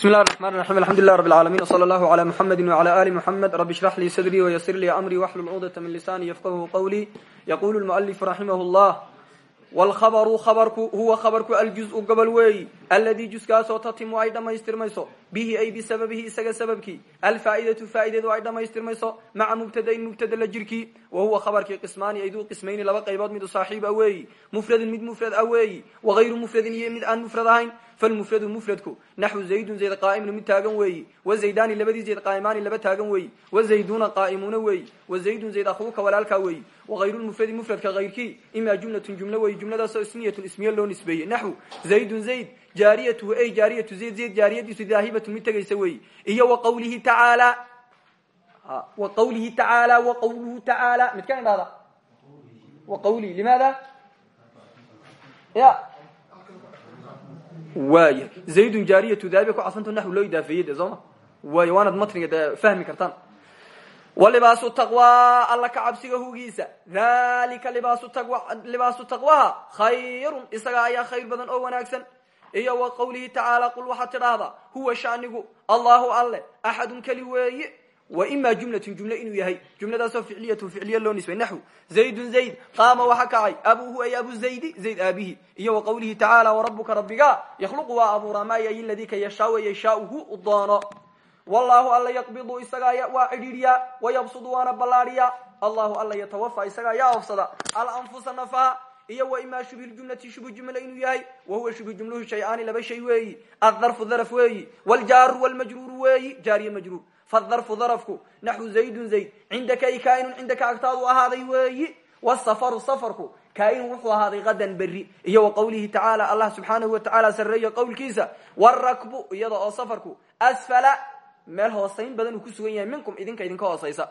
bismillahi raxmaan raxiim alxamdulilah rab alcaalamiin wsala allahu la muxamedi wcla ali muxamed rabi ishrax lii sadrii wayasir lii amrii waxlul cudata min lisaanii yafqahu qowlii yaquulu lmualifu raximahu llah wlkhabaru khabarku huwa khabarku aljuzu gobol weeyi aladii juskaasoo tatimu ay dhammaystirmayso bihi ay bisababihi isaga sababkii alfaa'idatu faa'ideedu ay dhammaystirmayso maca mubtadain mubtada la jirkii wa huwa khabarkii qismaani ayduu qismayni laba qaybood mid u saaxiib a weeyi mufradun mid mufrad ah weeyi wagayru mufradin iyo mid aan mufrad ahayn falmufradu mufradku naxwu zaydun zayd qaa'imun mid taagan weeyi wazaydaani labadii zayd qaa'imaani laba taagan weeyi wazayduuna qaa'imuuna weeyi wazaydun zayd akhuuka walaalkaa weeyi wagayru lmufradi mufradka hayrkii imaa jumlatun jumlo weeyi jumladaasoo ismiyatun ismiye loo nisbeeyey naxwu zaydun zayd jaariyatuhu ay jaariyatu zayd zayd jaariyadiisu daahibatun mid tegaysa weeyi iyo wa qawlihi tacaala wa qawlihi tacaala wa qawluhu tacaala midkaan idhahda wa qawlihi limaada ya waaya zaydun jaariyatu daahiba ku cadfanto naxw loo idaafeeyey sooma waay waanad matniga de fahmi kartaan. Walibaasu taqwa alla ka cabsiga hugiisa. Dalika libaasu taqwa libaasu taqwaha khayrun isaga ayaa khayr badan oo wanaagsan. Iyo wa qawlihi tacaala qul waxaad tidhaahdaa huwa shanigu allahu alle axadun keli weeye ima jumlatun jumle inuu yahay. Jumladaasoo ficliyatu ficliya loo nisbay. Naxw. Zaydun zayd. Qaama waxa kacay abuhu ay abu zaydi zayd aabihi. Iyo wa qawlihi tacaala warabuka rabbiga. Yakhluqu waa abuuraa maa yayi ladii ka yashaau yashaauhu u doono alla yaqbidu isagaa waa cidhiidhiyaa wayabsudu waana ballaadhiyaa allahu alla yatawafa isagaa yaa ofsada alanfusa nafaha. Iyo wa imaa shubhi jumlati shubhu jumla inuu yahay. Wa huwa shubhu jumluhu shay-aani laba shay weeyi. Addarfu daraf weeyi. Waljaaru wlmajruuru weeyi. Jaariye majruur fadarfu darafku naxwu zaydun zayd cindaka ay kaainun cindaka agtaadu ahaaday weeyi wsafaru safarku kaainun wuxuu ahaaday qadan berri iyo wa qawlihi tacaala allah subxaanahu wa tacaala sarreeyo qowlkiisa warakbu iyada oo safarku asfala meel hoosayn badan uu ku sugan yahay minkum idinka idinka hoosaysa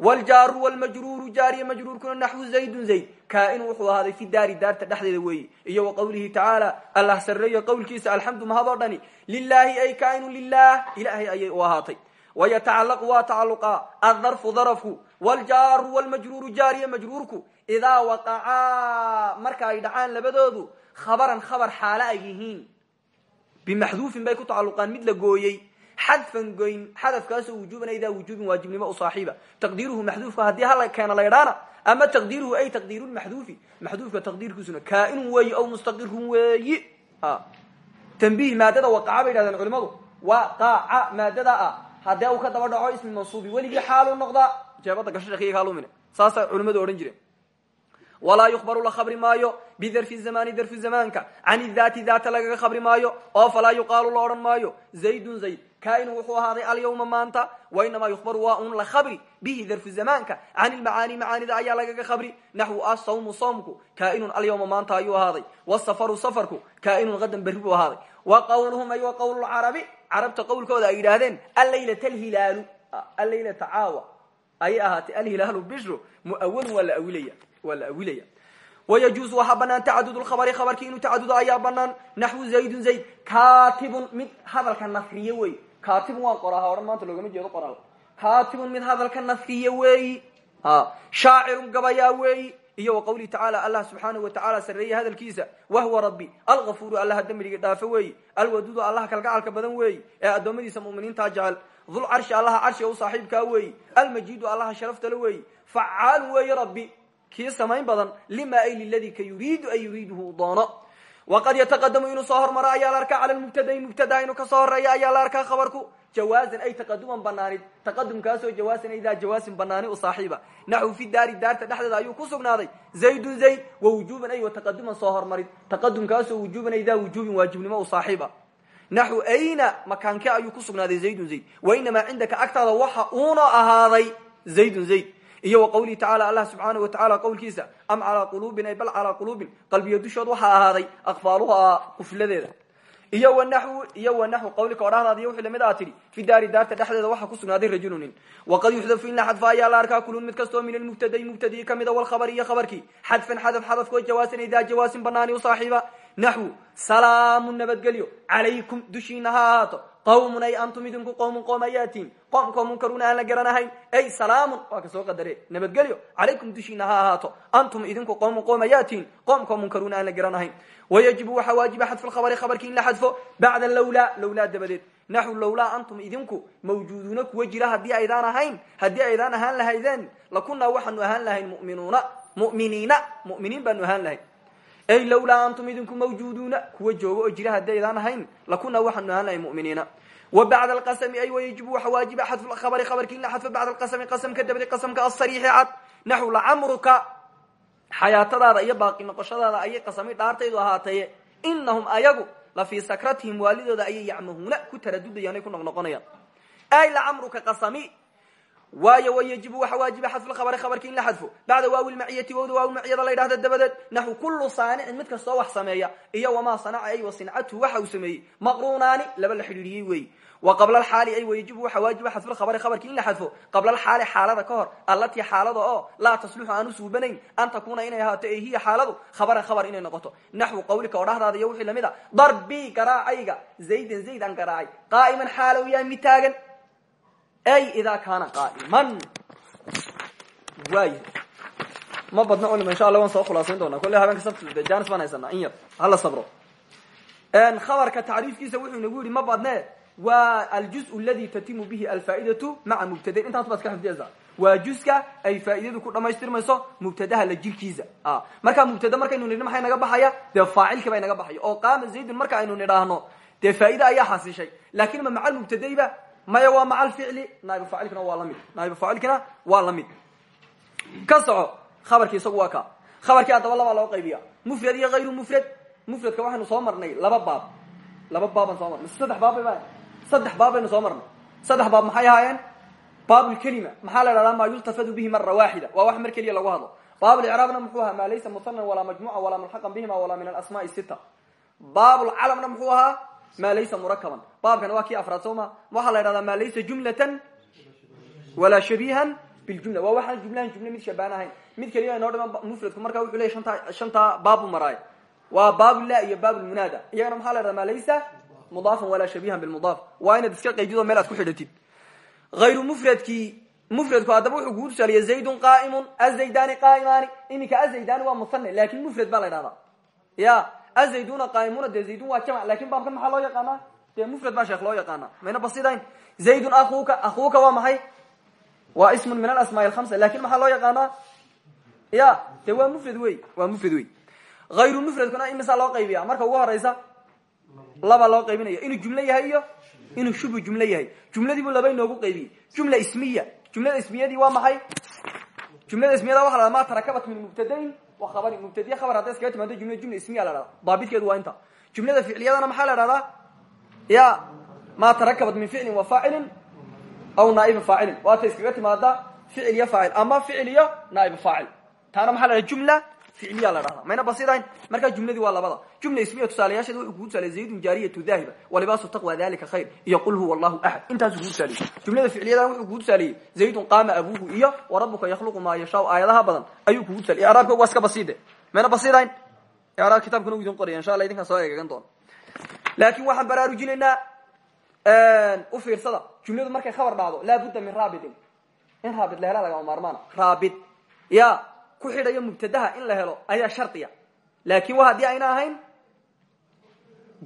wljaaru wlmajruuru jaariya majruurkuna naxwu zaydun zayd kaainun wuxuu ahaaday fi daari daarta dhexdeeda weeyi iyo wa qawlihi tacaala allah sarreeyo qowlkiisa alxamdu mahadoo dhani lilaahi ay kaainun lilah ilaahay u ahaatay wayatacalaqu waa tacaluqaa addarfu darafku wljaaru wlmajruuru jaariya majruurku idaa waqacaa marka ay dhacaan labadoodu khabaran khabar xaale ay yihiin bimaxduufin bay ku tacaluqaan mid la gooyey xadfan goyn xadafkaasoo wujuban idaa wujuubin waajibnimo u saaxiiba taqdiiruhu maxduufka haddii hala keena laydhaana ama taqdiiruhu ay taqdiiru lmaxduufi maxduufka taqdiirkiisuna kaainun weeyi aw mustaqirun weeyi tanbiih maadada haddee uu ka daba dhaco ismi mansuubi weligii xaalu noqdaa. Jeebada kaalumine saasaa culimadu odhan jireen. Walaa yukhbaru la khabri maayo bidarfi zamani darfu zamaanka. Can daati daata lagaga khabri maayo oo falaa yuqaalu la odhan maayo. Zaydun zayd. Kaainu wuxuu ahaaday alyawma maanta. Wainamaa yukhbaru waa un la khabri bihi darfu zamaanka. Can ilmacaani macaanida ayaa lagaga khabri. Naxwu asawmu soomku kaainun alyawma maanta ayuu ahaaday. Wsafaru safarku. Kaainun qadan berri ahaaday. Wa qawluhum ay wa qawlulcarabi carabta qowlkooda ay yidhaahdeen allaylat alhilaalu. Allaylata caawa. Ayay ahaatay alhilaalu bishru. Muawalun waa la awilaya waa la awilaya. Wayajuusu waxaa banaan tacadud lkhabari khabarkii inuu tacadudo ayaa banaan naxwu zaydun zayd. Katibun mid hadalka nafriye wey. Katibun waa qoraa odhan maanta loogama jeedo qoraal. Katibun mid hadalka nafriye weeyi shaacirun gabayaa weeyi iyo wa qawlihi tacaala allah subxaanahu wa tacala sarreeye hadalkiisa. Wahwa rabbi algafuuru allaha dembiga dhaafo weeyi. Alwaduudu allaha kalgacalka badan weeyi. Ee addoommadiisa mu'miniintaa jecel dul carshi allaha carshiga u saaxiibkaa weeyi. Almajiidu allaha sharaftale weeyi. Facaalun weeyi rabbi kii samayn badan. Lima ay liladii ka yuriidu an yuriiduhu doono. Waqad yataqadamu inuu soo hormaro ayaa la arkaa. Cala lmubtadai mubtada inuu ka soo horreeya ayaa la arkaa khabarku jawaazan ay taqaduman banaanid taqadumkaasoo jawaasan idaa jawaasin banaani u saaxiiba. Naxwu fi daari daarta dhexdeeda ayuu ku sugnaaday. Zaydun zayd wa wujuban ay wa taqaduman soo hormarid taqadumkaasoo wujuban idaa wujuubin waajibnimo u saaxiiba. Naxwu ayna makaanke ayuu ku sugnaaday zaydun zayd. Wainamaa cindaka agtaada waxa uuna ahaaday zaydun zayd. Iyo wa qawlihi tacala allah subxaanahu wa tacala qowlkiisa am calaa quluubin ay bal calaa quluubin qalbiya dushood waxaa ahaaday aqfaaluha qufladeeda iyo wanaxwu iyo wanaxwu qawlika odhahdaada iyo wixii la mid aa tidhi fi daari daarta dhexdeeda waxaa ku sugnaaday rajulunin waqad yuxdafu in la xadfa ayaa la arkaa kulun mid kastoo min almubtadai mubtadii kamida walkhabari iyo khabarkii. Xadfan xadaf xadafkoo jawaasan idaa jawaasin banaani u saaxiiba. Naxwu salaamu nabadgelyo calaykum dushiina ha ahaato qawmun ay antum idinku qowmun qoom ayaatiin qoomkoo munkaruuna aan la ay salaamun waa ka soo qadare nabadgelyo calaykum dushiina ha ahaato antum idinku qowmun qoom ayaatiin qoomkoo munkaruuna aan la garanahayn wayajibu waxaa waajiba xadfu lkhabari khabarki in la xadfo bacda lawlaa lawlaa dabadeed naxwu lawlaa antum idinku mawjuuduuna kuwa jira haddii aydaan ahayn haddii aydaan ahaan lahaydeen lakunaa waxaanu ahaan lahayn muminuuna muminiina muminiin baanu ahaan lahayn ay lawlaa antum idinku mawjuuduuna? Kuwa jooga oo jira haddii aydaan ahayn lakunaa waxaanu ahaan lahayn muminiina. Wa bacda alqasmi ay wayajibu waxa waajiba xadfu lkhabari khabarki in la xadfo bacda alqasmi qasamka dabadi qasamka asariixi cad naxwu lacamruka xayaatadaada iyo baaqi noqoshadaada ayay qasami dhaartaydu ahaataye inahum ayagu la fii sakratihim waalidooda ayay yacmahuuna ku taradudayaan ay ku noqnoqonayaan. Ay lacamruka qasami waayo wayajibu waxa waajiba xadfu lkhabari khabarki in la xadfo. Bacda waawi lmaciyati wowda waawi maciyada la ydhahda dabadeed naxwu kullu saanicin mid kastoo wax sameeya iyo wamaa sanaca ay wa sincatuhu waxa uu sameeyey. Maqruunaani laba la xidhiidhiyey weeyi wa qabla alxaali ay wayajibu waxa waajiba xadfu lkhabari khabarki la xadfo. Qabla alxaali xaalada ka hor allatii xaalada oo laa tasluxu aan u suubanayn an takuuna inay ahaato ee hiya xaaladu khabaran khabar inay noqoto. Naxwu qawlika oo dhahdaada iyo wixii la mid a darbii garaacayga zaydan zayd aan garaacay qaa'iman xaalow yahay mid taagan ay idaa kaana qaa'iman waaya ma badna culima insha allah waan soo khulaasayn doonaa kolley habeenka sabti janis baan haysanaa in yar hala sabro khabarka tacriifkiisa wuxuu inagu yihi ma badne waa aljuz aladi tatimu bihi alfaa'idatu maca mubtadain intaas baad iska xifdiyaysaa waa juska ay faa'idadu ku dhamaystirmayso mubtadaha la jirkiisa markaa mubtada markaynu nidhi maxay naga baxaya dee faacilkii bay naga baxaya oo qaama zaydun marka aynu nidhaahno dee faa'ida ayaa xasishay laakiin ma maca lmubtadayba maya waa maca alficli naaibu faacilkina waa la mid naaibu faacilkina waa la mid ka soco khabarki isagu waa ka. Khabarkii haddaba labaa loo qaybiya mufrad iyo hayru mufrad. Mufradka waxaynu soo marnay laba baab. Laba baabaan soo marnay. Saddex baab saddex baab baynu soo marnay. Saddex baab maxay ahaayeen? Baab lkelima maxaa la idhahdaa maa yultafadu bihi mara waaxida. Waa wax mar keliya lagu hadlo. Baab licraabna muxuu ahaa maa laysa musanan walaa majmuca walaa mulxaqan bihima walaa min alasmaai sita baab lcalamna muxuu ahaa maa laysa murakaban baabkani waa kii afraad soo ma waxaa la idhahdaa maa laysa jumlatan walaa shabihan biljumla waa waxaan jumlahan jumle mid shabaan ahayn mid keliya inoo dhiman mufradku marka wuxuu leeyay shanta shantaa baabu maraay waa baabula iyo baabulmunaada iyagana maxaa la idhahda maa laysa mudaafan walaa shabihan bilmudaaf waa inaad iska qaydid meel aad ku xidhatid hayru mufradkii mufradku haddaba wuxuu kugu tusaaliya zaydun qaa'imun azaydani qaa'imaani iminka azaydani waa azayduna qaa'imuna dee zaydun waa jamac laakiin baabkan maxaa loo yaqaanaa dee mufrad baa sheekh loo yaqaana mayna basidayn zaydun akuuka akuuka waa maxay waa ismun min alasmaa alhamsa laakiin maxaa loo yaqaanaa ya dee waa mufrad wey waa mufrad wey hayru mufradkuna imisaa marka ugu horeysa laba loo qaybinaya inuu jumlo yahay iyo inuu shubu jumlo yahay jumladiibuu laba inoogu qaybiyey jumla ismiya jumlada ismiyadii waa maxay jumlada ismiyada waxa la ma tarakabat min mubtadain wa khabarin mubtadiya khabar hadday iskaga timaado jumla jumla ismiya la dhahda daabitkeedu waa inta. Jumlada ficliyadana maxaa la dhahdaa ya ma tarakabat min ficlin wa faacilin aw naaiba faacilin waata iskaga timaada ficil iyo faacil ama ficil iyo naaiba faacil taana maxaa la dhahda jumla ficliya la dhahda mayna basidayn markaa jumladii waa labada jumla ismiya tusaalayaasheeda wuxuu kugu tusaalay zaydun jaariyatu daahiba walibaasu taqwa dalika khayr iyo qul huwa allahu axad intaasuu kugu tusaaliyey jumlada ficliyadan wuxuu kugu tusaaliyey zaydun qaama abuuhu iyo warabuka yakhluqu maa yashaau aayadaha badan ayuu kugu tusaaliyey icraabka waa iska basiide mayna basidayn icraab kitabkuna u idin qoraya insha allah idinkaan soo eegagan doona laakin waxaan baraarujinaynaa u fiirsada jumladu markay khabar dhacdo laa budda min raabitin in raabit la hela lagama maarmaana raabit ya ku xidhayo mubtadaha in la helo ayaa shardiya. Laakin waa haddii ayna ahayn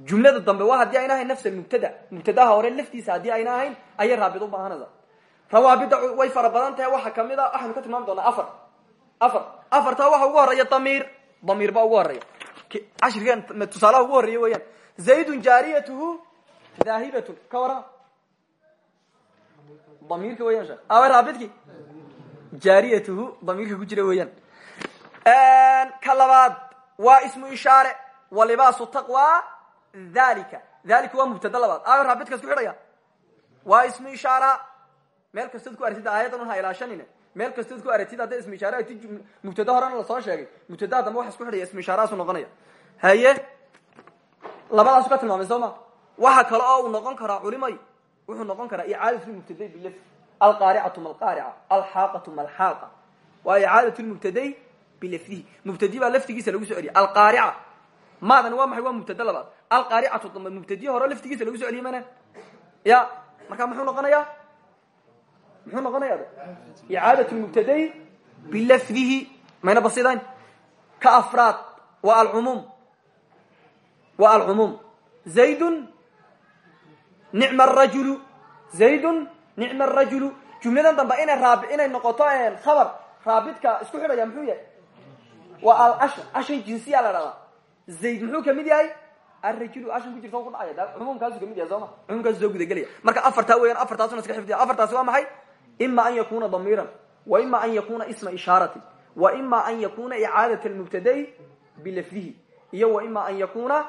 jumlada dambe waa haddii ayna ahayn nafs mubtada. Mubtadaha hore laftiisa haddii ayna ahayn ayay raabit ubaahanaysa rawaabida way fara badan tahay waxa ka mid a waxaynu ka tilmaami doonaa afar. Afar. Afartaa waxa ugu horreeya damiir. Damiir baa ugu horreeya cashirkeen tusaalaha ugu horreeya weeyaan. Zaydun jaariyatuhu daahibatun ka warama damiirka weyan raabidki? Jaariyatuhu damiirka ku jira weeyaan ka labaad waa ismu ishaare wa libaasu taqwa dhalika. Dhalika waa mubtada labaad. Ayo raabidkaas ku xidhaya waa ismu ishaara. Meel kastood ku aragtid aayadan un ha ilaashanine. Meel kastood ku aragtid hadday ismu ishaare aragtid mubtada horena la soo sheegay. Mubtadaha dambe waxa isku xidhaya ismu ishaarahaasu noqonaya. Haye labadaasu ka tilmaamay soo ma? Waxa kale oo uu noqon karaa culimay wuxuu noqon karaa icaadatu lmubtaday bilaf alqaaricatu malqaarica alxaaqatu malxaaqa waa icaadatu lmubtaday bilafdihi. Mubtadi baa laftigiisa lagu soo celiya alqaarica maadani waa maxay? Waa mubtada labaad. Alqaaricatu dambe mubtadiye hore laftigiisa lagu so celiye mana. Ya marka muxuu noqonaya muxuu noqonaya icaadatu mubtadayi bilafdihi. Mayna basidayn ka afraad waa alcumuum waa alcumuum zaydun nicma arajulu zaydun nicma arajulu jumladan dambe inay raab inay noqoto khabar. Raabidka isku xidhaya muxuu yahay waa alashar ashan jinsiya la dhahdaa zayd muxuu ka mid yahay? Arajulu ashan ku jirta ku dhacaya. Da cumuumkaasu ka mid yahay sooma cumuumkaasu soo gudagelaya marka afartaa weeyaan afartaasuna iska xifdiya. Afartaasi waa maxay? Ima an yakuna damiiran wa ima an yakuna isma ishaarati wa ima an yakuna icaadat lmubtada'i bilafdihi iyo wa ima an yakuna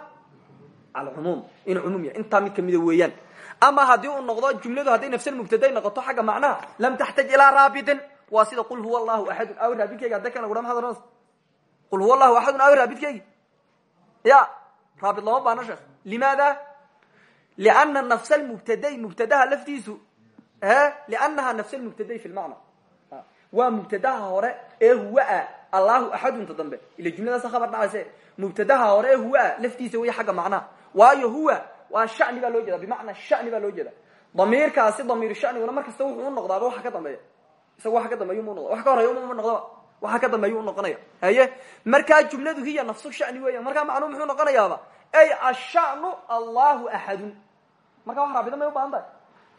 alcumuum inuu cumuum yahay intaa mid kamida weeyaan. Ama haddii uu noqdo jumladu hadday nafsalmubtaday noqoto xagga macnaha lam taxtaj ilaa raabidin. Waa sida qul huwa allahu axadun aw raabidkeyga hadda kan lagudha maad ohanaysa qul huwa allahu axadun aw raabidkeygi ya raabid looma baano sheekh limaada liana nafsa lmubtaday mubtadaha laftiisu liannaha nafsa lmubtaday fi lmacna waa mubtadaha hore ee huwa allahu axadunta dambe ila jumladaasa khabar dhacayse mubtadaha hore ee huwa laftiisa wey xagga macnaha waayo huwa waa shani baa loo jeeda bimacnaa shani baa loo jeeda damiirkaasi damiir shaniguna mar kasta wuxuu unoqdaaba waxa ka dambeeya isaga waxa ka dambeeya waxa ka dambeeya u noqonaya. Haye markaa jumladu hiya nafsu shani weya markaa macnuu muxuu noqonayaaba ay ashanu allahu axadun markaa wax raabida may u baahan tahay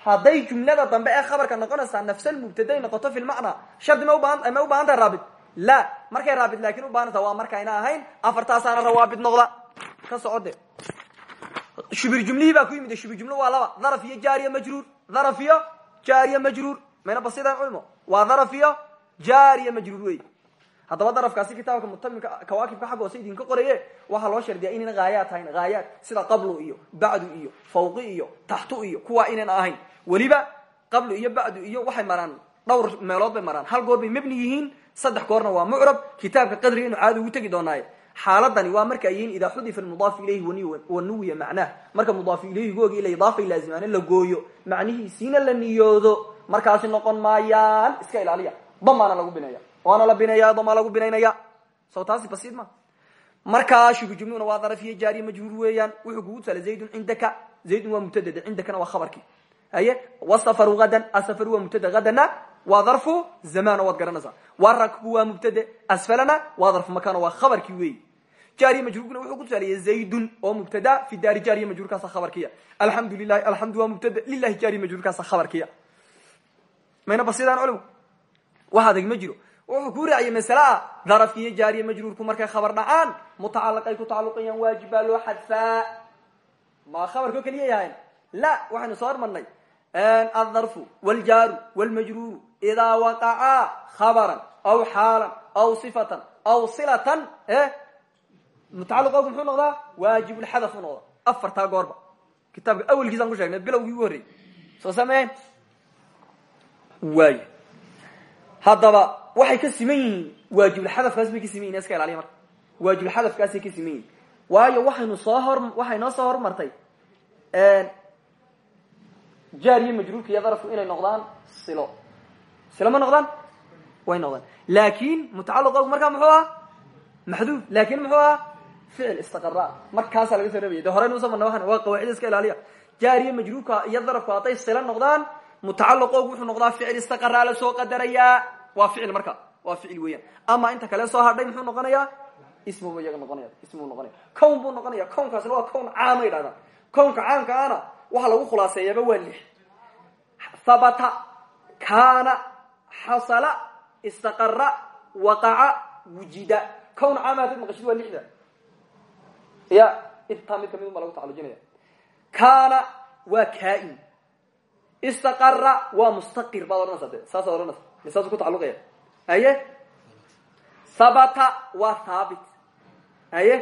hadday jumlada dambe ee khabarka noqonaysaa nafsalmubtaday noqoto fi lmacna shardi ma ubahan ma u baahan tahay raabid? La. Markay raabid laakin ubaahanta waa markayna ahayn afartaasaana rawaabid noqda. Ka socode shubir jumlihii baa ku yimid shubir jumlo waa laba. Dharaf iyo jaariya majruur. Dharaf iyo jaariya majruur. Mayna basidaan culimo waa dharaf iyo jaariya majruur wey haddaba darafkaasi kitaabka mutamimka kawaakibka xagga hoose idinka qoraye waxaa loo shardiyaa inayna haayaad tahayn haayaad sida qablu iyo bacdu iyo fawqi iyo taxtu iyo kuwaa inayna ahayn. Weliba qablu iyo bacdu iyo waxay maraan dhowr meelood bay maraan. Hal goor bay mebni yihiin saddex goorna waa mucrab kitaabka qadriga inu caadi ugu tegi doonaaye. Xaaladani waa marka ay yihiin idaa xudifa mudaaf ilayhi wanuwiya macnaah marka mudaaf ilayhigoogi ila idaafay laazimaane la gooyo macnihiisiina la niyoodo. Markaasi noqon maayaan iska ilaaliya damaana lagu bineeya waana la bineeya damaa lagu binaynaya. Saw taasi basiid ma. Markaa shubu jumluna waa daraf iyo jaariya majhuur weeyaan. Wuxuu kugu tusaala zaydun cindaka. Zaydun waa mubtadada cindakana waa khabarkii haye? Wasafaru hadan asafaru waa mubtada hadana waa darfu zamano waad garanaysaa waa rakbu waa mubtade asfalana waa darfu makano waa khabarkii weeyi jaariya majhuurkuna wuxuu ku tusaaleeyey zaydun oo mubtada fi daari jaariya majhuurkaasa khabarkiya. Alxamdu lilahi alxamdu waa mubtada lilahi jaariya majhuurkaasa khabarkiya. Mayna basidaan culimo wax adag ma jiro. Wuxuu kuu raaciyey masale ah darafki iyo jaariya majruurku markay khabar dhacaan mutacalaqay ku tacaluqayaan waajib baa loo xadfaa ma khabarko keliya yahayn la waxaynu soo hormarnay. Aldarfu wاljaaru wاlmajruuru idaa waqacaa khabaran aw xaalan aw sifatan aw silatan mutacalaqoogu muxuu noqdaa? Waajib lxadaf u noqda afartaa goorba. Kitaabka awelkiisaan ku sheegnay bilowgii ugu horreyy soo sameyn waay haddaba waxay ka siman yihiin waajibulxadafkaas bay ka siman yihiin iska ilaaliya marka. Waajibulxadafkaasay ka siman yihiin waayo waxaynu soo hor waxay noo soo hormartay jaar iyo majruurka iyo darafku inay noqdaan silo. Silo ma noqdaan? Way noqdaan. Laakin mutacalaqoogu markaa muxuu aha maxduud laakin muxuu aha ficil istaqara markaasaa laga soo reebaya. De horeynu u soo marna waa qawaacida iska ilaaliya. Jaar iyo majruurka iyo darafku hadday silo noqdaan mutacalaqoogu wuxuu noqdaa ficil istaqaraa la soo qadarayaa waa ficil marka waa ficil weeyaan. Ama inta kale soo hadhay muxuu noqonayaa ismubu iyaga noqonaya ismuu noqonaya. Cown buu noqonaya cownkaasna waa cown caama yidhahdaan. Cownka caamka ana waxa lagu khulaaseeyaaba waa lix. Habata kaana xasala istaqara waqaca wujida. Cown caama hadad maqashid waa lixda. Ya intaa mid ka mid un baa lagu tacalujinaya kaana waa kain istaqara waa mustaqir baad odhanaysa de saasaad odhanaysa misaasu ku tacaluqaya haye habata waa haabit haye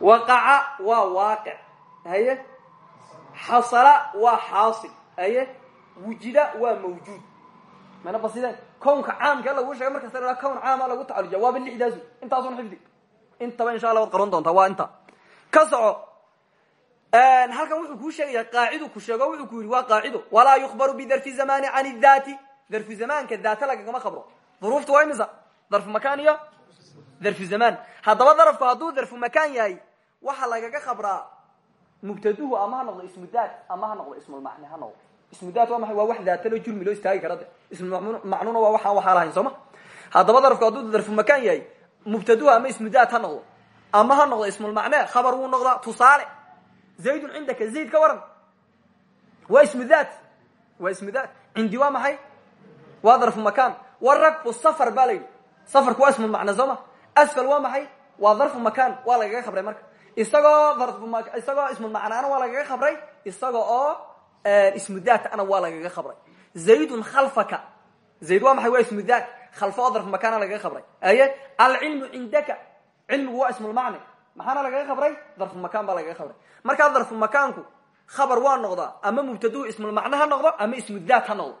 waqaca waa waaqic haye xasala waa xaasil haye wujida waa mawjuud mana basideen kownka caamka lagu sheegay markasta la kown caama lagu tacalujiya waaba lixdaasu intaasun xifdi intaba insha allah waad qaban doontaa waa inta ka soco halkan wuxuu kuu sheegaya qaacidu ku sheego wuxuu ku yidhi waa qaacido walaa yukbaru bidarfi zamani can daati darfu zamaanka daata lagagama khabro duruufta waa imisa? Makaan iyo darfu zamaan. Haddaba darafku hadduu darfu makaan yahay waxa lagaga khabraa mubtaduhu ama ha ismu daat ama ha noqdo ismulmacni ha noqdo. Ismu daat waa maay waa wax daatalo istaagi kara de ismumacnuna waa waxaan waxaa lahayn sooma? Haddaba darafku hadduu darfu makaan yahay mubtaduhu ama ismu daat ha ama ha noqdo ismulmacne khabar wuu noqdaa tusaale zaydun cindaka zayd ka waran waa ismu daat waa ismu daat cindi waa maxay waa darfu makaan warakbu safar baa la yidhi safarku waa ismulmacne sooma asfal waa maxay waa darfu makaan waa lagaga khabray marka isagoo darfu isagoo ismulmacnaana waa lagaga khabray isaga oo ismu daat ana waa lagaga khabray zaydun khalfaka zayd waa maxay waa ismu daat khalfa oo darfu makaana lagaga maxaana lagaga khabray darfu makaan baa lagaga khabray markaa darfu makaanku khabar waa noqdaa ama mubtaduhu ismulmacne ha noqdo ama ismu daat ha noqdo.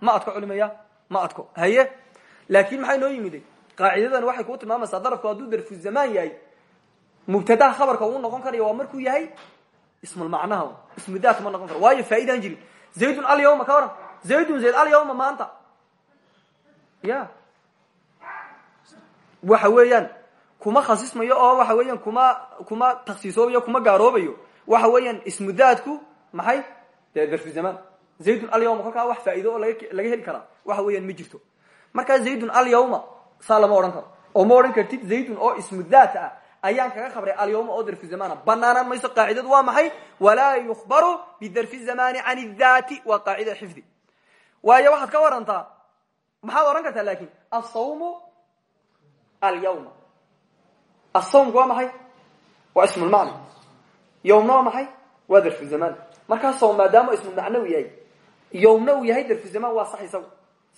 Ma adko culimaya ma adko. Haye? Laakin maxay noo yimid qaacidadan waxay kuu tilmaamaysaa darafku hadduu darfu zamaan yahay mubtadaha khabarka uu noqon karaya waa markuu yahay ismulmacnaha ismu daat ma noqon karo. Waayo faaidaan jirin. Zaydun alyawma ka waran. Zaydun zayd alyawma maanta. Ya. Waxa weeyaan kuma khasismayo oo waxa weeyaan kuma kuma taksiisoobayo kuma gaaroobayo waxa weeyaan ismu daatku maxay? Dee darfu zamaan zaydun alyawma kolkaa wax faa'ido oo laga heli karaa waxa weeyaan ma jirto. Markaa zaydun alyawma saa lama odhan karo. Oo ma odhan kartid zaydun oo ismu daat ah ayaan kaga khabray alyawma oo darfu zamana. Banaanaan mayso qaacidadu waa maxay? Walaa yukhbaru bidarfi zamani can daati waa qaacida xifdi. Waayo waxaad ka warantaa maxaad odhan kartaa laakiin asawmu alyawma asawmku waa maxay? Waa ismulmacna yowmna waa maxay? Waa darfu zamaan markaa sawm maadaama ismu macno u yahay yowmna uu yahay darfu zamaan waa sax isagu.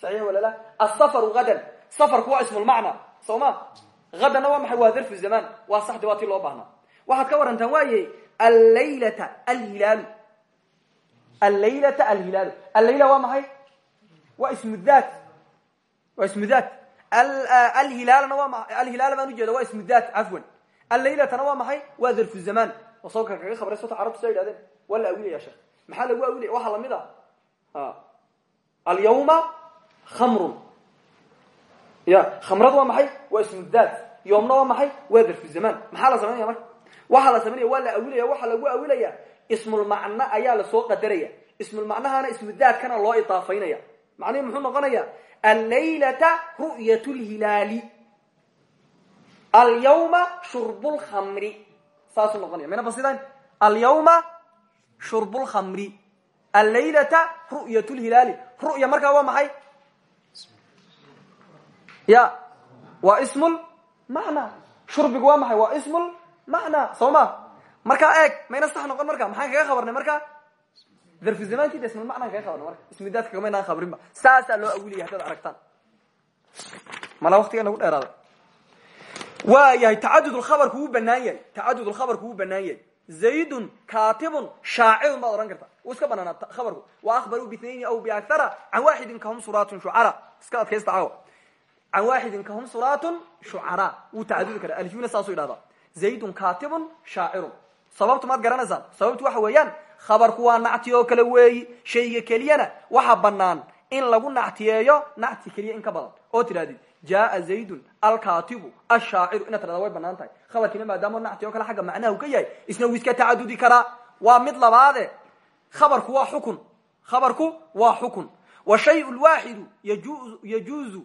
Saxiix walala asafaru gadan safarku waa ismulmacna soo ma adana waa maxay? Waa darfu zamaan waa saxdi waa ti loo baahnaa waxaad ka warantaan waaye allaylata alhilaalu. Allaylata alhilaalu. Allayla waa maxay? Waa ismu daat. Waa ismu daat waa alhilaala baan ujeeda waa ismu daat cafwan. Allaylatana waa maxay? Waa darfu zamaan oo sawka kaga khabray sota carabtu sa yidhahdeen waa la awilaya sheekh. Maxaa lagu awilaya waxaa la mid a alyawma khamrun. Ya khamrad waa maxay? Waa ismu daat. Yoomna waa maxay? Waa darfu zamaan maxaa la samaynaya marka? Waxaa la samaynaya waa la awilaya waxaa lagu awilaya ismulmacno ayaa la soo qadaraya ismulmacnahana ismu daatkana loo idaafaynaya. Macnihi muxuu noqonaya allaylata ru'yat lhilaali alyawma shurb lkhamri saasuu noqonaya mayna basidan alyawma shurb lkhamri allaylata ru'yat lhilaali ru'ya markaa waa maxay ya waa ismul macna shurbigu waa maxay waa ismul macna soo ma markaa eeg mayna sax noqon marka maxaan kaga khabarnay marka darfu zamankida ismulmacnaan kaga khabarnay marka ismu daadka kamaynaan khabrinba saasaa loo awilaya haddaad aragtaan. Mala waktiga nagu dheeraaday waa yahay tacadud lkhabarku wuu banaan yahay. Tacadud lkhabarku wuu banaan yahay. Zaydun katibun shaacirun baad odhan karta. Wuu iska banaanaa khabarku. Wa ahbaruu binaini aw biakara can waaxidin kahum suratun shucara iska adkaysta caawa. Can waaxidin kahum suratun shucara wuu tacadudi karaa. Alifyuna saasuu idhahdaa zaydun katibun shaacirun. Sababtu maad garanaysaan. Sababtu waxa weeyaan khabarku waa nacti oo kale weeyi shayga keliyana waxa banaan in lagu nactiyeeyo nacti keliya in ka badan. Oo tidhahdid jaa zaydun alkatibu ashaaciru inaad tirahda way bannaan tahay. Khabarkiina maadaama nacti oo kale xagga macnaha u ka yahay isna wuu iska tacadudi karaa. Waa mid labaade. Khabarku waa xukun. Khabarku waa xukun. Wa shay lwaaxidu yajuuzu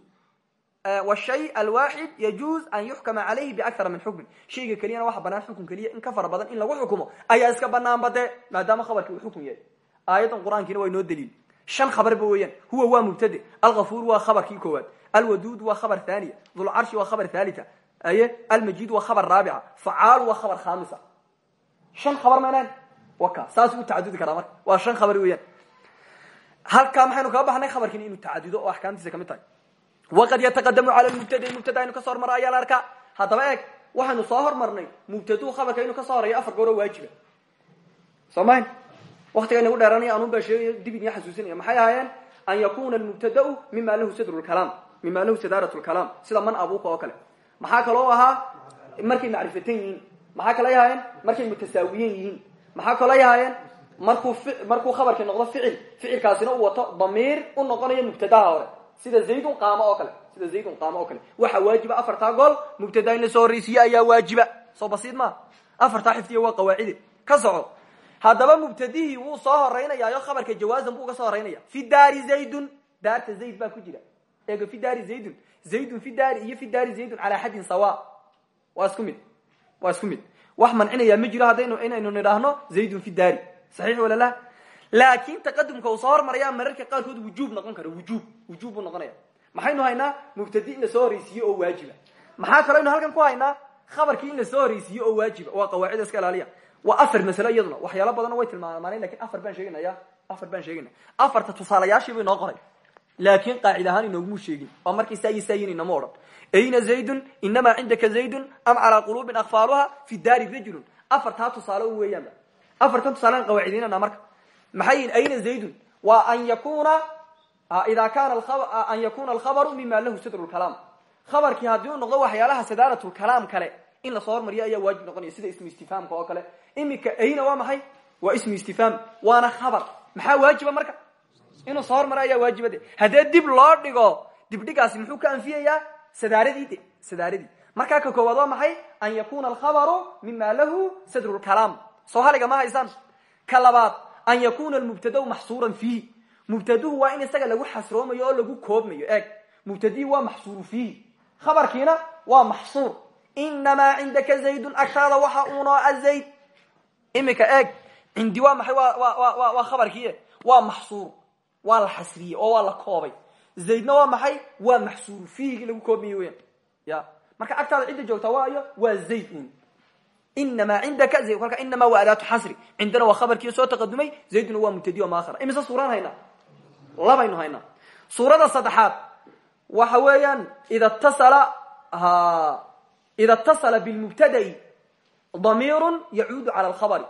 wshay alwaxid yajuuz an yuxkama calayhi biakara min xukmin shayga keliyana waxa banaan xukun keliya in ka fara badan in lagu xukumo ayaa iska banaan bade maadaama khabarki uu xukun yahay. Aayaddan qur'aankiina waa inoo daliil. Shan khabarba weeyaan. Huwa waa mubtade algafuur waa khabarkii koowaad. Alwaduud waa khabar thaniya dulcarshi waa khabar thalitha aye almajid waa khabar raabica. Facaal waa khabar khamisa shan khabar maynaan waka saas u tacadudi karaa marka. Waa shan khabar weeyaan. Halkaa maxaynu kaga baxnay khabarkiina inuu tacadudo oo axkaamtiisa ka mid tahay waqad yataqadamu cala mubtada mubtada inu ka soo hormaro ayaa la arkaa haddaba eeg waxaynu soo hormarnay mubtaduu khabarka inuu ka soo horeeyo afar goor oo waajiba soo mayn waktiga inagu dheeranaya anun baa sheegaya dib idin xasuusinaya maxay ahaayeen an yakuna almubtadau mima lahu sadru lkalaam mima lahu sadaarat lkalaam sida man abuuka oo kale maxaa kaloo ahaa markay macrifatan yihiin maxaa kalay ahaayeen markay mutasaawiyen yihiin maxaa kalay ahaayeen markuu markuu khabarkii noqdo ficil damiir u noqonayo sida zaydun qaamo oo kale sida zaydun qaamo oo kale. Waxaa waajiba afartaa gool mubtada in la soo horreysiiye ayaa waajiba. Soo basiid ma afartaa xifdiya waa qawaacide ka soco. Haddaba mubtadihii wuu soo horeynayaayo khabarka jawaazan buu uga soo horeynaya fi daari zaydun. Daarta zayd baa ku jira. Eego fi daari zaydun. Zaydun fi daari iyo fi daari zaydun calaa xaddin sawa. Waa isku wax mancinaya ma jiro haddaynu inaynu nidhaahno zaydun fi daari. Saxiix wala la laakin taqadumka uu soo hormaraya mararka qaarkood wujuub noqon kara wujuub buu noqonaya. Maxaynu haynaa? Mubtadi in la soo horeysiiye oo waajiba. Maxaa kaloo halkan ku haynaa? Khabarkii in la soo horeysiiye oo waajiba. Waa qawaacida iska ilaaliya. Waa afar masalo iyaduna. Waxyaalo badanna way tilmaamaaneen laakiin afar baan sheeganaya afar baan sheegana afarta tusaalayaashiiba inoo qoray laakin qaacid ahaan inoogmu sheegin. Waa markay saayi saayin inama odhan. Ayna zaydun inamaa cindaka zaydun am calaa quluubin akfaaluha fi daari rajulun. Afartaa tusaale weeyaanba afartan tusaalean qawaacidinana marka maxay ayna zaydun? Waa an yakuna ida kana an yakuna alkhabaru mima lahu sadru lkalaam khabarkii haddii uu noqdo waxyaalaha sadaaratulkalaam kale in la soo hormariyo ayaa waajib noqonaya sida ismu istifhaamka oo kale. Imika ayna waa maxay? Waa ismu istifhaam waana khabar. Maxaa waajiba marka? Inuu soo hormaro ayaa waajiba de haddee dib loo dhigo dibdhigaasi muxuu ka anfiyayaa? Sadaaradii de sadaaradii markaa ka koowaad waa maxay? An yakuna alkhabaru mima lahu sadru lkalaam soo haliga ma haysaan. Ka labaad an yakuna almubtadau maxsuuran fiihi mubtaduhu waa in isaga lagu xasroomayo oo lagu koobmayo eeg mubtadihi waa maxsuuru fiihi khabarkiina waa maxsuur inamaa cindaka zaydun agtaada waxa unoo azayd imika eeg cindi waa maxay wa waa khabarkii waa maxsuur waa la xasriyey oo waa la koobay zaydna waa maxay waa maxsuuru fiihigii lagu koobmayo weyan ya marka agtaada cidda joogtaa waayo waa zayd un inamaa cindaka zayd kolka inamaa waa adaatu xasri cindana waa khabarkii soo taqadumay zayduna waa mubtadi o maakhara imise suuraan haynaa labaynu haynaa suurada saddexaad waxa weeyaan ida tasala ida tasala bilmubtada'i damiirun yacuudu cala alkhabari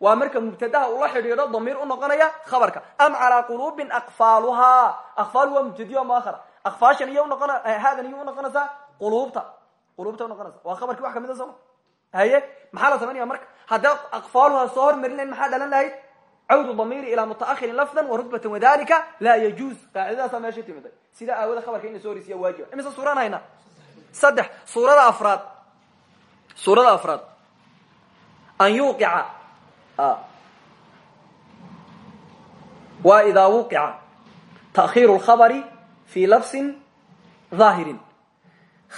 waa marka mubtadaha ula xidhiidho damiir u noqonaya khabarka am calaa quluubin akfaaluhaa akfaalu waa mubtadiy o maakhara akfaashan iyo unoqon haadan iyo unoqonaysaa quluubta quluubta unoqonaysa waa khabarkii wax ka mid a sooma haye maxaa la samaynaya marka haddaa akfaaluha soo hormarin lahayd maxaa dhalan lahayd cawdu damiiri ilaa mutaahirin lafdan wa rutbatan wadalika laa yajuuz qaacidadaasaa meesha timiday sidaa aawada khabarka in la soo horeysiya waajiba imise suuraan hayna saddex suurada afraad suurada afraad an yuqica waa idaa wuqica taakhiiru lkhabari fii labsin dhaahirin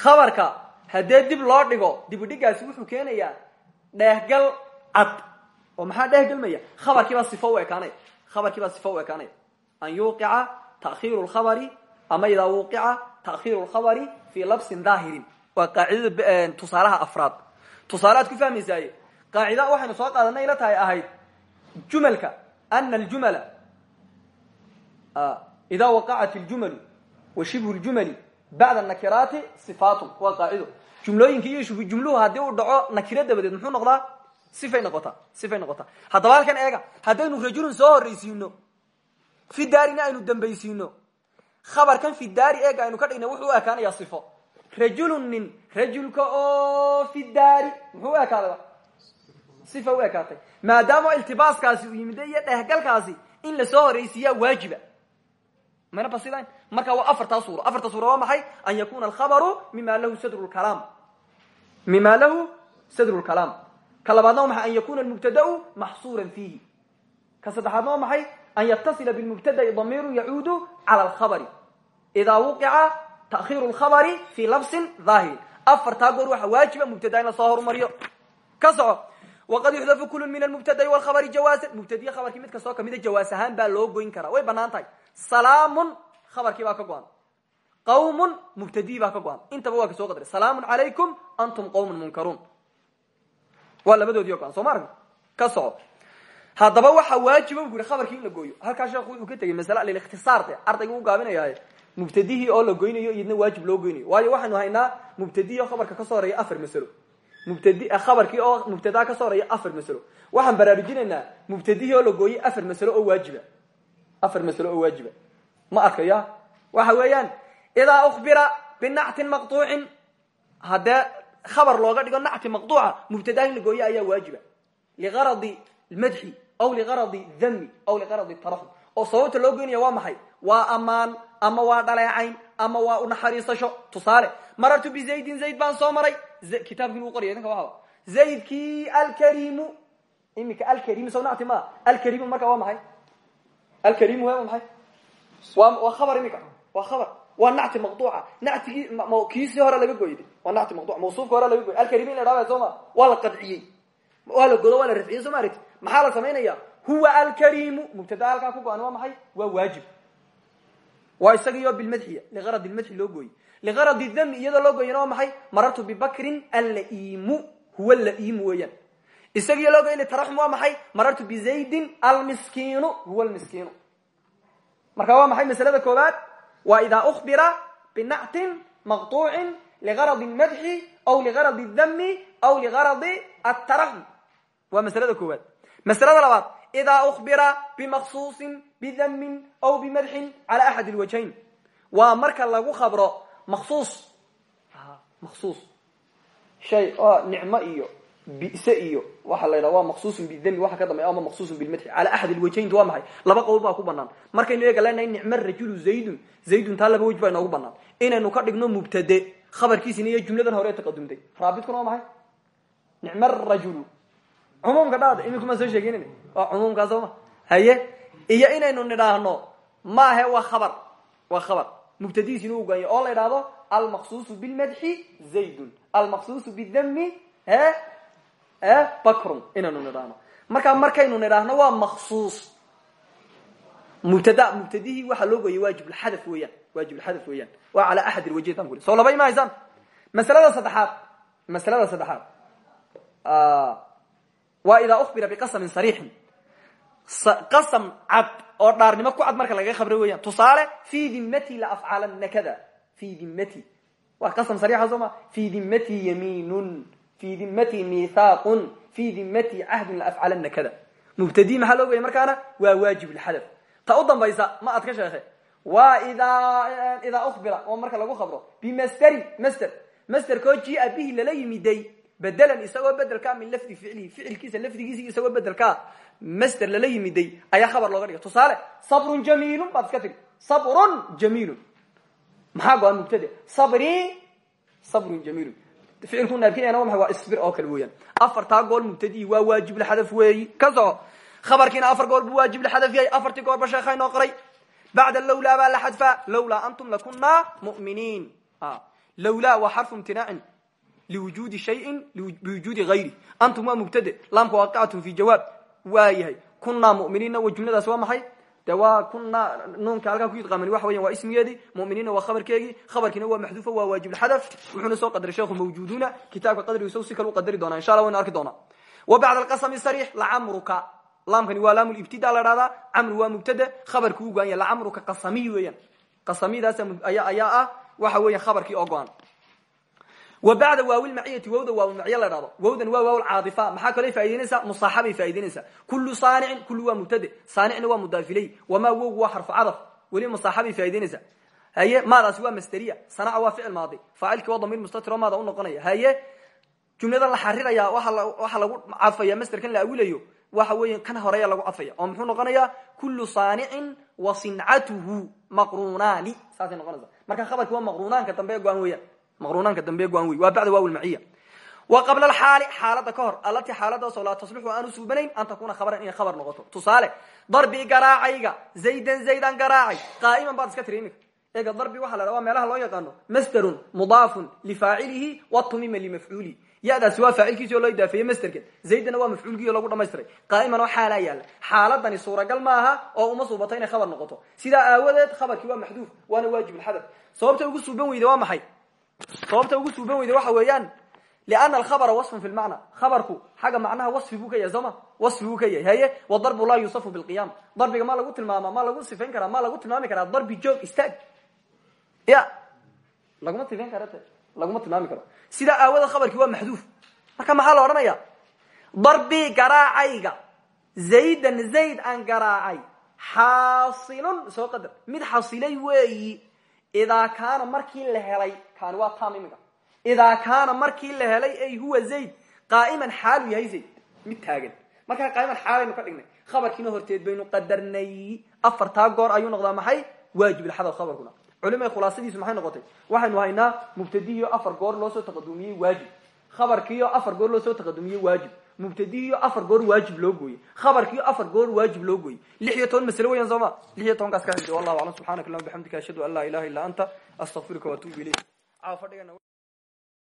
khabarka haddee dib loo dhigo dibudhigaasi wuxuu keenayaa dheehgal cad oo maxaa dheehgelmaya khabarkiibaa sifo u ekaanaya khabarkiibaa sifo u ekaanaya an yuqica taakhiiru lkhabari ama idaa wuqica taakhiiru lkhabari fii labsin dhaahirin waa qaacidada tusaalaha afraad. Tusaale ku fahmaysaaye qaacida waxaynu soo qaadanay ila tahay ahayd jumalka. Ana aljumala ida waqacat iljumalu wa shibhu ljumali bacda nakiraati sifaatun. Waa qaacido jumlooyinka iyo jumluhu haddii uu dhaco nakiro dabadeed muxuu noqdaa sifay noqotaa sifay noqotaa haddaba halkan eega haddaynu rajulun soo horraysiino fi daarina aynu dambaysiino khabarkan fi daari eega aynu ka dhigna wuxuu u ekaanayaa sifo. Rajulun nin rajulka oo fi daari muxuu u ekaaday sifa u maadaama iltibaaskaasi uu yimid iyo dhehgalkaasi in la soo horeysiiyaa waajiba. Mayna basidayn marka waa afartaa suuro afarta suura waa maxay? An yakuna alkhabaru mima lahu sadru lkalaam mima lahu sadru lkalaam ka labaadna waa maxay an yakuna almubtadau maxsuuran fiihi ka saddexaadna waa maxay an yatasila bilmubtada'i damiiru yacuudu cala alkhabari idaa wuqica ta'khiiru lkhabari fii labsin dhaahiri afartaa goor waxa waajiba mubtada in la soo horumariyo ka soco waqad yuxdafu kulu min almubtada'i walkhabari jawaasan mubtadiye khabarkii mid kastoo kamida jawaas ahaan baa loo goyn karaa way bannaan tahay salaamun khabarkii baa ka go-an qawmun mubtadii baa ka go-an. Intaba waa ka soo qadray. Salaamun calaykum antum qawmun munkaruun. Waa labadoodii go-an soo ma aragno? Ka soco. Haddaba waxa waajiba bu yuri khabarkii in la gooyo. Halkaa sheekhu wuxuu ka tegey masale lilikhtisaar de. Ardayga u gaabinayahay mubtadihii oo la goynayo iyadna waajib loo goynayo. Waayo waxaynu haynaa mubtadihi oo khabarka ka soo horreeya afar masalo. Mubtadi khabarkii oo mubtadaa ka soo horreeya afar masalo. Waxaan baraarujinaynaa mubtadihii oo la gooyey afar masalo oo waajiba. Afar masalo oo waajiba. Ma arkaya waxa weeyaan idaa ukbira binactin maqtuucin haddee khabar looga dhigo nacti maqtuuca mubtadaa in la gooye ayaa waajiba ligaradi madxi aw ligaradi dami aw ligaradi taraxum oo sababta loo goynaya waa maxay waa ammaan ama waa dhaleecayn ama waa unaxariisasho tusaale marartu bizaydin zayd baan soo maray kitaabkii lagu qorya idinka waaba zaydkii alkarimu imika alkarimu soo nacti ma alkarimu marka waa maxay alkarimu waa maxay waa khabar imika waa khabar waa nacti maqduuca. Nactigii kiisii hore laga goyday waa nacti maqduc mawsuufka hore laga goyay alkarimi in la dhahda soo ma waa la qadciyey. Waa la godo waa la rafciyey soo ma aragti? Maxaa la samaynaya huwa alkarimu mubtada halkaa ku go-an waa maxay? Waa waajib. Waa isagiyo bilmadxiya ligarad lmadxi loo gooyey. Ligarad dami iyadoo loo gooyana waa maxay? Marartu bibakrin allaimu huwa laimu weeyaan. Isagiyo loo goy litaraxum waa maxay? Marartu bizaydin almiskiinu. Huwa lmiskiinu marka waa maxay masalada koobaad waa idaa ubira binactin maqطuucin ligarad madxi aw ligarad dami aw ligarad ataraxum waa masalada koowaad. Masalada labaad. Idaa ubira bimaqsuusin bidamin aw bimadxin cala axad lwajhayn waa marka lagu khabro maksuus maksuus shay oo nicmo iyo bise iyo waxa la yidhaha waa maqsuusun bidami waxa ka dambeya ama maqsuusun bilmadxi. Cala axad alwajhaynta waa maxay? Laba qowl baa ku banaan markaynu eega leenahay nicmo rajulu zaydun zaydun taa laba wej baa inoogu banaan inaynu ka dhigno mubtade khabarkiisina iyo jumladan hore taqadumtay. Raabidkuna waa maxay? Nicmo rajulu. Cumuumka dhaada iminkuma soo sheegeynayna waa cumuumkaa soo haye? Iyo inaynu nidhaahno maahe waa khabar waa khabar. Mubtadihiisina u goanya oo la idhaahdo almaqsuusu bilmadxi zaydun. Almaqsuusu bidami e e bakrun inaynu nidhaahno. Markaa markaynu nidhaahno waa maksuus mubtada mubtadihii waxaa loo goyay waajibulxada weeyaan waajibulxadaf weeyaan. Waa calaa axad ilwajhayn tan ku soo laba ima haysaan? Masalada saddexaad masalada saddexaad. Waa idaa ubira biqasamin sariixin. Qasam cad oo dhaarnimo ku cad marka lagaga khabro weeyaan. Tusaale fi dimati la afcalana kada fi dimati waa qasam sariixa soo ma? Fi dimati yamiinun fi dimati mithaqun fi dimati cahdun la afcalana kada mubtadi maxaa loo goya markaana waa waajib lxadaf ta u dambaysa ma ad ka sheekhe waa idaa idaa ubira oo marka lagu khabro bimasterin master masterkoo jia bihi lala yimiday bedelan isagoo bedelkaa min lafdi ficlihi ficilkiisa lafdigiisi isagoo bedelkaa master lala yimiday ayaa khabar looga dhiga tusaale sabrun jamiilun baad iska tiri sabrun jamiilun maxaa go-an mubtade sabri sabrun jamiilun ficilku naabkinayana waa maay waa isbir oo kale weeyaan afartaa gool mubtadii waa waajibulxadaf weeyi ka soco khabarkiina afar gool buu waajibulxadaf yahay afartii goorba sheekha inoo qoray bacda lowlaa baa la xadfaa lowlaa antum lakunaa mu'miniin lowlaa waa xarfu imtinaacin liwujuudi shayin biwujuudi hayri antum waa mubtade laamka waaqicatun fi jawaab waa yahay kunaa muminiinna wa jumladaas waa maxay de waa kunaa nuunka halkaa ku idqaaman waxa weyan waa ismigeedii muminiinna waa khabarkeegii khabarkiina waa maxduufa waa waajibulxadaf wuxuuna soo qadaray sheekhu mawjuuduuna kitaabka qadrigiisa si kale u qadari doonaa. Insha allah waynu arki doonaa. Wa bacda alqasami sariix lacamruka. Laamkani waa laam libtida la dhahdaa camru waa mubtade khabarki u goan ya lacamruka qasamiy weeyaan. Qasamidaas ayaa ah waxa weya khabarkii oo go-an wa bacda waawilmaciyati wawda waawilmaciya la dhahdo wawdan waa waaw caadifa maxaa kaloo faa'idaynaysaa musaaxabay faa'idaynaysaa kullu saanicin kullu waa mubtade saanicna waa mudaafiley wamaa wowgu waa xarfu cadaf weli musaaxabay faa'idaynaysaa haye maadaasi waa masteriya sanaca waa ficil maadi faacilkii waa damiir mustatiro maada unoqonaya haye jumladan la xariraya waxa lagu cadfaya masterkan la awilayo waxa weya kan horeya lagu cadfaya oo muxuu noqonayaa kullu saanicin wa sincatuhu maqrunaani saasay noqonaysa marka khabarki waa maqrunaanka dambe go-an weeyaan maqrunaanka dambe go-an wey waa bacda waaw lmaciya wa qabla alxaali xaalada ka hor allatii xaaladaasoo laa taslixu aanu suubanayn an takuna khabaran inay khabar noqoto. Tusaale darbi garaacayga zaydan zaydan garaacay qaa'iman baad iska tiri imika eega darbi waxa la dhaha waa meelaha loo yaqaano masderun mudaafun lifaacilihi watumima limafcuulihi yadaasi waa faacilkiisi oo loo idaafeeye masterka zaydana waa mafcuulkii oo lagu dhamaystiray qaa'iman oo xaalaa yaalla. Xaaladani suuragal maaha oo uma suubato inay khabar noqoto. Sidaa aawadeed khabarkii waa maxduuf waana waajib lxadaf sababta ugu suuban sababta ugu suuban weyda waxa weeyaan liana alkhabra wasfun fi lmacna khabarku xagga macnaha wasfi buu ka yahay sooma wasfi buu ka yahay. Haye wadarbu laa yusafu bilqiyam darbiga ma lagu tilmaama ma lagu sifayn karaa ma lagu tilmaami karaa darbi joog istaag. Ya laguma sifayn kara te laguma tilmaami karo. Sidaa aawadeed khabarkii waa maxduuf. Marka maxaa la odhanaya? Darbi garaacayga zaydan zayd aan garaacay xaasilun soo qadar. Mid xasilay weeyi idaa kaana markii la helay kaani waa tam imika idaa kaana markii la helay ay huwa zayd qaa'iman xaalu yahay zayd mid taagan markaa qaa'iman xaalaynu ka dhignay khabarkiina horteed baynu qadarnay afartaa goor ayuu noqdaa maxay waajib ilxadar khabarkuna culimada khulaasadiisu maxay noqotay waxaynu haynaa mubtadihiyo afar goor loosoo taqadumiyey waajib khabarkiiyo afar goor loo soo taqadumiye waajib mubtadihiyo afar goor waajib loo gooyey khabarkiiyo afar goor waajib loo gooyey lix iyo toban masle weyan soo ma lix iyo tobankaas ka wallahu aclam subxanaka allahuma bixamdika ashhadu an laa ilaha illa anta astaqfiruka waatubu ilayk